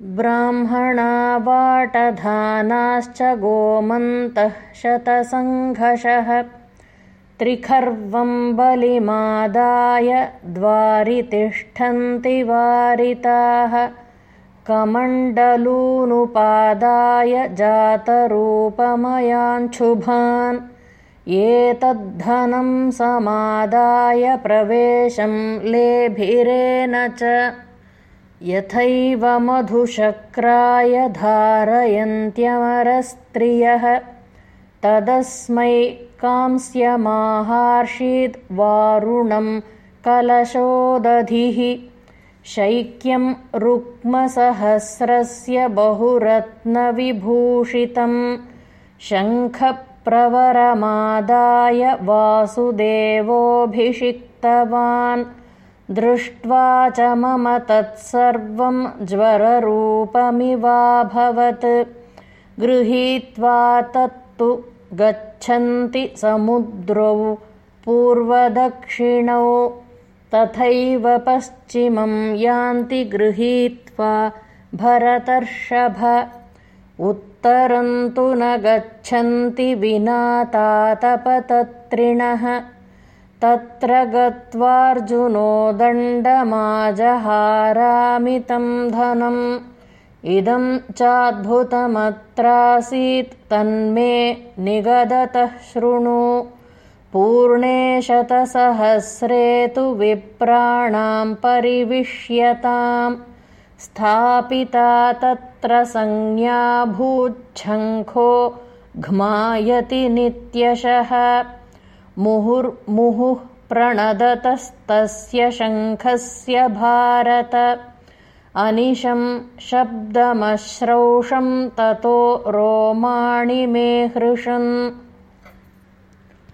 ब्राह्मणा वाटधानाश्च गोमन्तः शतसङ्घषः त्रिखर्वं बलिमादाय द्वारि तिष्ठन्ति वारिताः कमण्डलूनुपादाय जातरूपमयाञ्छुभान् एतद्धनं समादाय प्रवेशं लेभिरेण च यथैव मधुशक्राय धारयन्त्यमरस्त्रियः। तदस्मै कांस्यमाहार्षीद्वारुणं कलशोदधिः। शैक्यं रुक्मसहस्रस्य बहुरत्नविभूषितं। शङ्खप्रवरमादाय वासुदेवोऽभिषिक्तवान् दृष्ट्वा च मम तत्सर्वं ज्वररूपमिवाभवत्। गृहीत्वा तत्तु गच्छन्ति समुद्रौ पूर्वदक्षिणौ। तथैव पश्चिमं यान्ति गृहीत्वा भरतर्षभ। उत्तरन्तु न गच्छन्ति विना तातपतत्रिणः तत्र गत्वार्जुनो दण्डमाजहारामितं धनम्। इदं चाद्भुतमत्रासीत् तन्मे निगदतः शृणु। पूर्णे शतसहस्रे तु विप्राणां परिविश्यताम् स्थापिता तत्र संज्ञाभूच्छङ्खो घ्मायति नित्यशः मुहुर्मुहुः प्रणदतस्तस्य शङ्खस्य भारत। अनिशं शब्दमश्रौषं ततो रोमाणि मे हृषन्